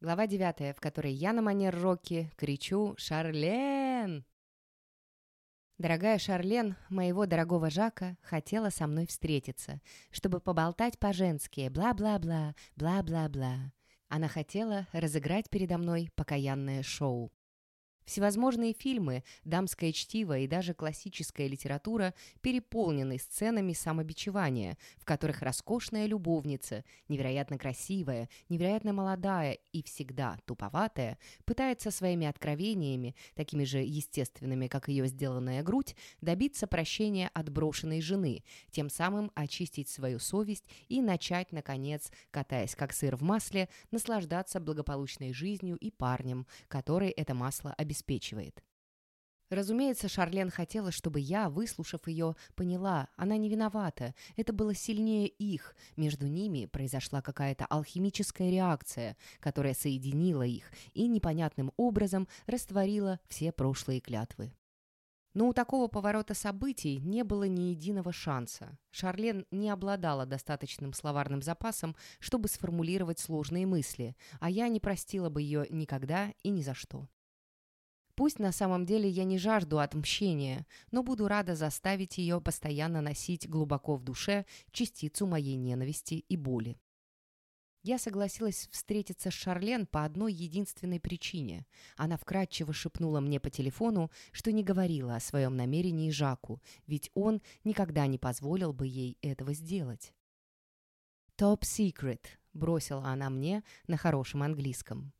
Глава 9, в которой я на манер Рокки кричу «Шарлен!». Дорогая Шарлен, моего дорогого Жака, хотела со мной встретиться, чтобы поболтать по-женски, бла-бла-бла, бла-бла-бла. Она хотела разыграть передо мной покаянное шоу. Всевозможные фильмы, дамское чтиво и даже классическая литература переполнены сценами самобичевания, в которых роскошная любовница, невероятно красивая, невероятно молодая и всегда туповатая, пытается своими откровениями, такими же естественными, как ее сделанная грудь, добиться прощения от брошенной жены, тем самым очистить свою совесть и начать, наконец, катаясь как сыр в масле, наслаждаться благополучной жизнью и парнем, который это масло обеспечивает обеспечивает. Разумеется, Шарлен хотела, чтобы я, выслушав ее, поняла, она не виновата, это было сильнее их, между ними произошла какая-то алхимическая реакция, которая соединила их и непонятным образом растворила все прошлые клятвы. Но у такого поворота событий не было ни единого шанса. Шарлен не обладала достаточным словарным запасом, чтобы сформулировать сложные мысли, а я не простила бы ее никогда и ни за что. Пусть на самом деле я не жажду отмщения, но буду рада заставить ее постоянно носить глубоко в душе частицу моей ненависти и боли. Я согласилась встретиться с Шарлен по одной единственной причине. Она вкратчиво шепнула мне по телефону, что не говорила о своем намерении Жаку, ведь он никогда не позволил бы ей этого сделать. «Top secret», — бросила она мне на хорошем английском.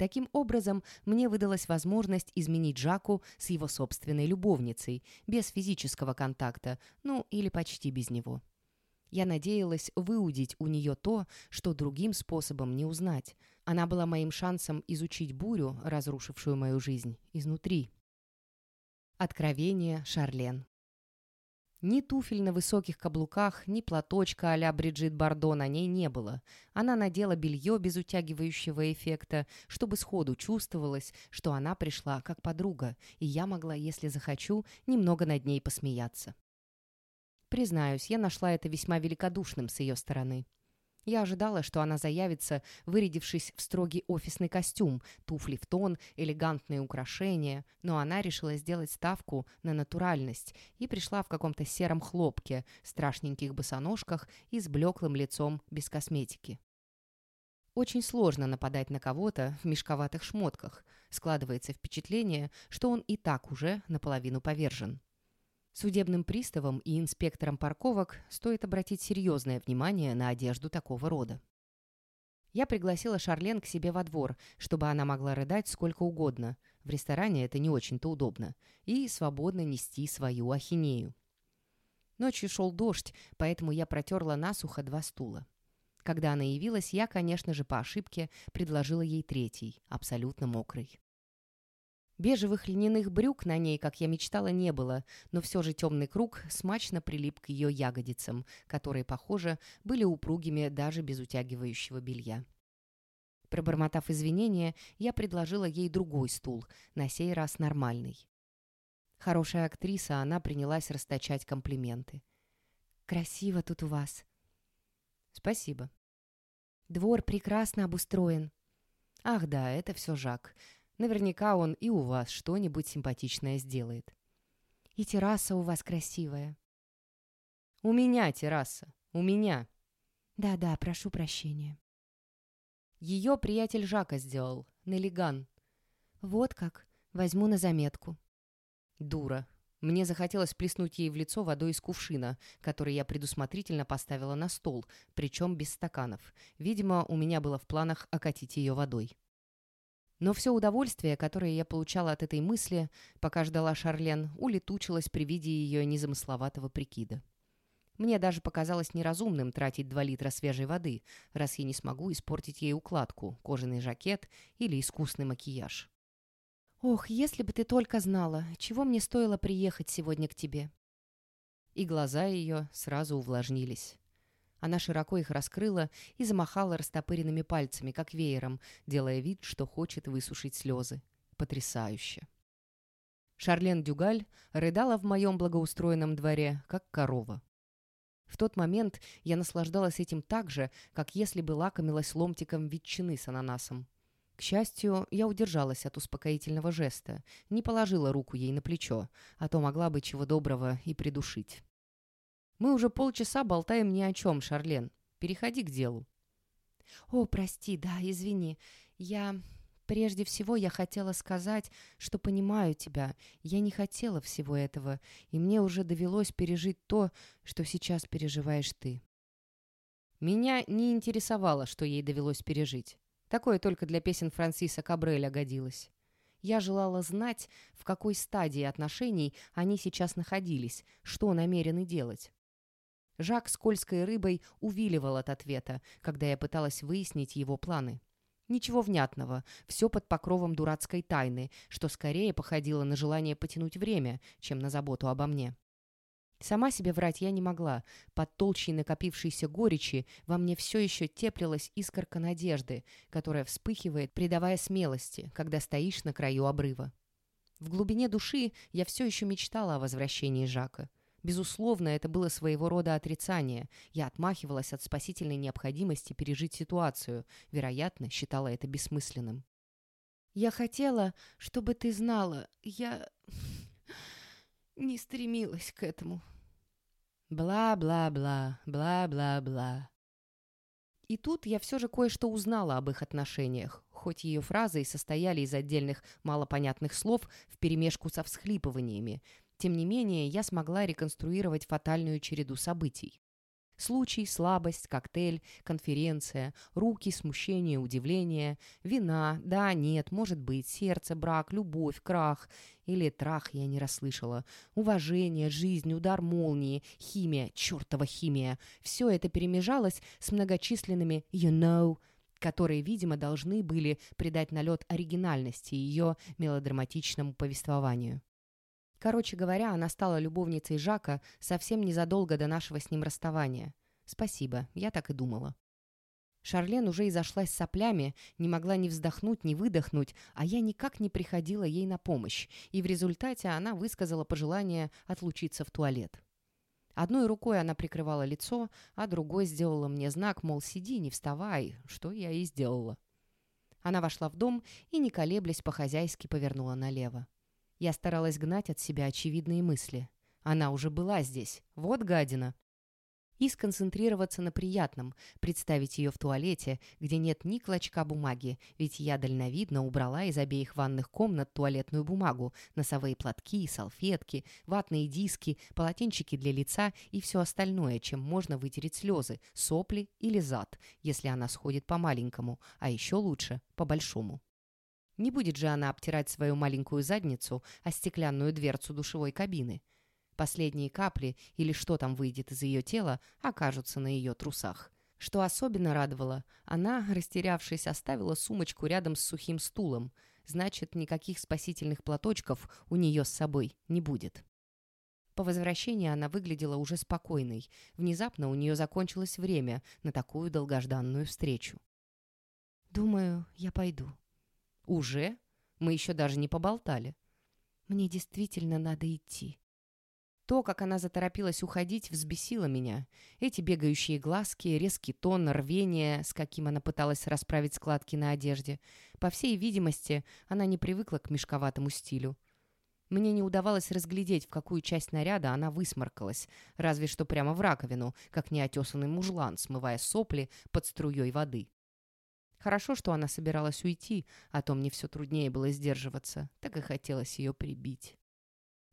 Таким образом, мне выдалась возможность изменить Жаку с его собственной любовницей, без физического контакта, ну или почти без него. Я надеялась выудить у нее то, что другим способом не узнать. Она была моим шансом изучить бурю, разрушившую мою жизнь, изнутри. Откровение Шарлен ни туфель на высоких каблуках, ни платочка а-ля Бриджит Бардо на ней не было. Она надела белье без утягивающего эффекта, чтобы сходу чувствовалось, что она пришла как подруга, и я могла, если захочу, немного над ней посмеяться. Признаюсь, я нашла это весьма великодушным с ее стороны. Я ожидала, что она заявится, вырядившись в строгий офисный костюм, туфли в тон, элегантные украшения, но она решила сделать ставку на натуральность и пришла в каком-то сером хлопке, страшненьких босоножках и с блеклым лицом без косметики. Очень сложно нападать на кого-то в мешковатых шмотках. Складывается впечатление, что он и так уже наполовину повержен. Судебным приставам и инспекторам парковок стоит обратить серьезное внимание на одежду такого рода. Я пригласила Шарлен к себе во двор, чтобы она могла рыдать сколько угодно. В ресторане это не очень-то удобно. И свободно нести свою ахинею. Ночью шел дождь, поэтому я протерла насухо два стула. Когда она явилась, я, конечно же, по ошибке предложила ей третий, абсолютно мокрый. Бежевых льняных брюк на ней, как я мечтала, не было, но все же темный круг смачно прилип к ее ягодицам, которые, похоже, были упругими даже без утягивающего белья. Пробормотав извинения, я предложила ей другой стул, на сей раз нормальный. Хорошая актриса, она принялась расточать комплименты. «Красиво тут у вас». «Спасибо». «Двор прекрасно обустроен». «Ах да, это все Жак. Наверняка он и у вас что-нибудь симпатичное сделает. И терраса у вас красивая. У меня терраса. У меня. Да-да, прошу прощения. Ее приятель Жака сделал. Налиган. Вот как. Возьму на заметку. Дура. Мне захотелось плеснуть ей в лицо водой из кувшина, который я предусмотрительно поставила на стол, причем без стаканов. Видимо, у меня было в планах окатить ее водой. Но все удовольствие, которое я получала от этой мысли, пока ждала Шарлен, улетучилось при виде ее незамысловатого прикида. Мне даже показалось неразумным тратить два литра свежей воды, раз я не смогу испортить ей укладку, кожаный жакет или искусный макияж. «Ох, если бы ты только знала, чего мне стоило приехать сегодня к тебе!» И глаза ее сразу увлажнились. Она широко их раскрыла и замахала растопыренными пальцами, как веером, делая вид, что хочет высушить слезы. Потрясающе. Шарлен Дюгаль рыдала в моем благоустроенном дворе, как корова. В тот момент я наслаждалась этим так же, как если бы лакомилась ломтиком ветчины с ананасом. К счастью, я удержалась от успокоительного жеста, не положила руку ей на плечо, а то могла бы чего доброго и придушить. «Мы уже полчаса болтаем ни о чем, Шарлен. Переходи к делу». «О, прости, да, извини. Я... Прежде всего, я хотела сказать, что понимаю тебя. Я не хотела всего этого, и мне уже довелось пережить то, что сейчас переживаешь ты». Меня не интересовало, что ей довелось пережить. Такое только для песен Франсиса Кабреля годилось. Я желала знать, в какой стадии отношений они сейчас находились, что намерены делать. Жак скользкой рыбой увиливал от ответа, когда я пыталась выяснить его планы. Ничего внятного, все под покровом дурацкой тайны, что скорее походило на желание потянуть время, чем на заботу обо мне. Сама себе врать я не могла. Под толщей накопившейся горечи во мне все еще теплилась искорка надежды, которая вспыхивает, придавая смелости, когда стоишь на краю обрыва. В глубине души я все еще мечтала о возвращении Жака. Безусловно, это было своего рода отрицание. Я отмахивалась от спасительной необходимости пережить ситуацию. Вероятно, считала это бессмысленным. «Я хотела, чтобы ты знала. Я не стремилась к этому», Бла-бла-бла, бла-бла-бла. И тут я все же кое-что узнала об их отношениях, хоть ее фразы и состояли из отдельных малопонятных слов вперемешку со всхлипываниями. Тем не менее, я смогла реконструировать фатальную череду событий. Случай, слабость, коктейль, конференция, руки, смущение, удивление, вина, да, нет, может быть, сердце, брак, любовь, крах. Или трах я не расслышала. Уважение, жизнь, удар молнии, химия, чертова химия. Все это перемежалось с многочисленными «you know», которые, видимо, должны были придать налет оригинальности ее мелодраматичному повествованию. Короче говоря, она стала любовницей Жака совсем незадолго до нашего с ним расставания. Спасибо, я так и думала. Шарлен уже изошлась соплями, не могла ни вздохнуть, ни выдохнуть, а я никак не приходила ей на помощь, и в результате она высказала пожелание отлучиться в туалет. Одной рукой она прикрывала лицо, а другой сделала мне знак, мол, сиди, не вставай, что я и сделала. Она вошла в дом и, не колеблясь, по-хозяйски повернула налево. Я старалась гнать от себя очевидные мысли. Она уже была здесь. Вот гадина. И сконцентрироваться на приятном, представить ее в туалете, где нет ни клочка бумаги, ведь я дальновидно убрала из обеих ванных комнат туалетную бумагу, носовые платки, салфетки, ватные диски, полотенчики для лица и все остальное, чем можно вытереть слезы, сопли или зад, если она сходит по-маленькому, а еще лучше – по-большому. Не будет же она обтирать свою маленькую задницу о стеклянную дверцу душевой кабины. Последние капли или что там выйдет из ее тела окажутся на ее трусах. Что особенно радовало, она, растерявшись, оставила сумочку рядом с сухим стулом. Значит, никаких спасительных платочков у нее с собой не будет. По возвращении она выглядела уже спокойной. Внезапно у нее закончилось время на такую долгожданную встречу. «Думаю, я пойду», «Уже? Мы еще даже не поболтали». «Мне действительно надо идти». То, как она заторопилась уходить, взбесило меня. Эти бегающие глазки, резкий тон, рвение, с каким она пыталась расправить складки на одежде. По всей видимости, она не привыкла к мешковатому стилю. Мне не удавалось разглядеть, в какую часть наряда она высморкалась, разве что прямо в раковину, как неотесанный мужлан, смывая сопли под струей воды. Хорошо, что она собиралась уйти, а то мне все труднее было сдерживаться. Так и хотелось ее прибить.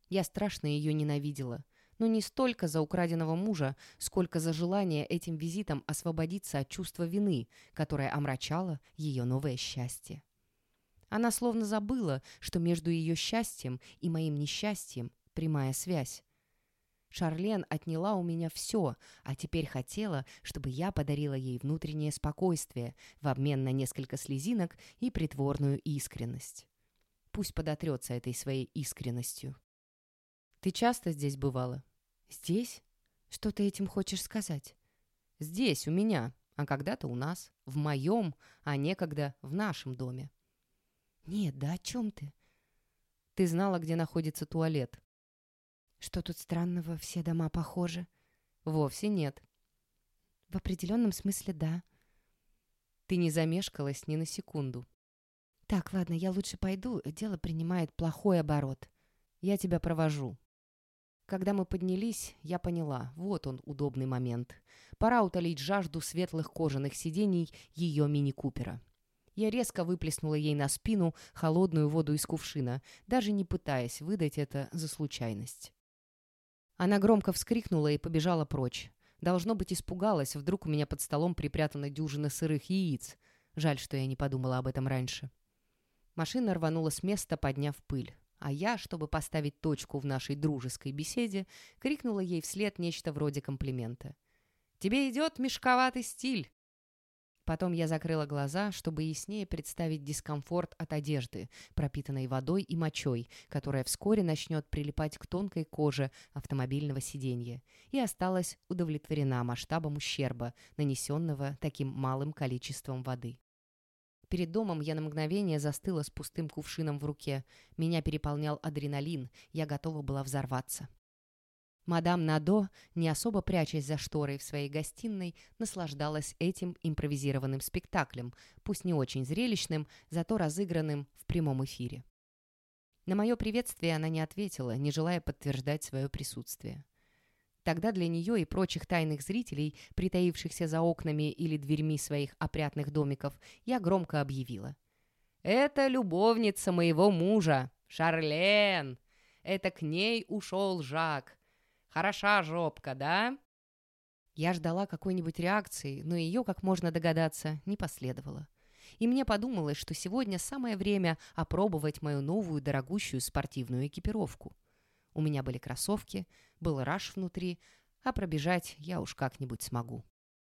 Я страшно ее ненавидела. Но не столько за украденного мужа, сколько за желание этим визитом освободиться от чувства вины, которое омрачало ее новое счастье. Она словно забыла, что между ее счастьем и моим несчастьем прямая связь. Шарлен отняла у меня все, а теперь хотела, чтобы я подарила ей внутреннее спокойствие в обмен на несколько слезинок и притворную искренность. Пусть подотрется этой своей искренностью. «Ты часто здесь бывала?» «Здесь? Что ты этим хочешь сказать?» «Здесь, у меня, а когда-то у нас, в моем, а некогда в нашем доме». «Нет, да о чем ты?» «Ты знала, где находится туалет?» Что тут странного, все дома похожи? Вовсе нет. В определенном смысле да. Ты не замешкалась ни на секунду. «Так, ладно, я лучше пойду, дело принимает плохой оборот. Я тебя провожу». Когда мы поднялись, я поняла, вот он, удобный момент. Пора утолить жажду светлых кожаных сидений ее мини-купера. Я резко выплеснула ей на спину холодную воду из кувшина, даже не пытаясь выдать это за случайность. Она громко вскрикнула и побежала прочь. Должно быть, испугалась, вдруг у меня под столом припрятана дюжина сырых яиц. Жаль, что я не подумала об этом раньше. Машина рванула с места, подняв пыль. А я, чтобы поставить точку в нашей дружеской беседе, крикнула ей вслед нечто вроде комплимента. «Тебе идет мешковатый стиль!» Потом я закрыла глаза, чтобы яснее представить дискомфорт от одежды, пропитанной водой и мочой, которая вскоре начнет прилипать к тонкой коже автомобильного сиденья, и осталась удовлетворена масштабом ущерба, нанесенного таким малым количеством воды. Перед домом я на мгновение застыла с пустым кувшином в руке. Меня переполнял адреналин, я готова была взорваться. Мадам Надо, не особо прячась за шторой в своей гостиной, наслаждалась этим импровизированным спектаклем, пусть не очень зрелищным, зато разыгранным в прямом эфире. На мое приветствие она не ответила, не желая подтверждать свое присутствие. Тогда для нее и прочих тайных зрителей, притаившихся за окнами или дверьми своих опрятных домиков, я громко объявила. «Это любовница моего мужа, Шарлен! Это к ней ушел Жак. Хороша жопка, да?» Я ждала какой-нибудь реакции, но ее, как можно догадаться, не последовало. И мне подумалось, что сегодня самое время опробовать мою новую дорогущую спортивную экипировку. У меня были кроссовки, был раш внутри, а пробежать я уж как-нибудь смогу.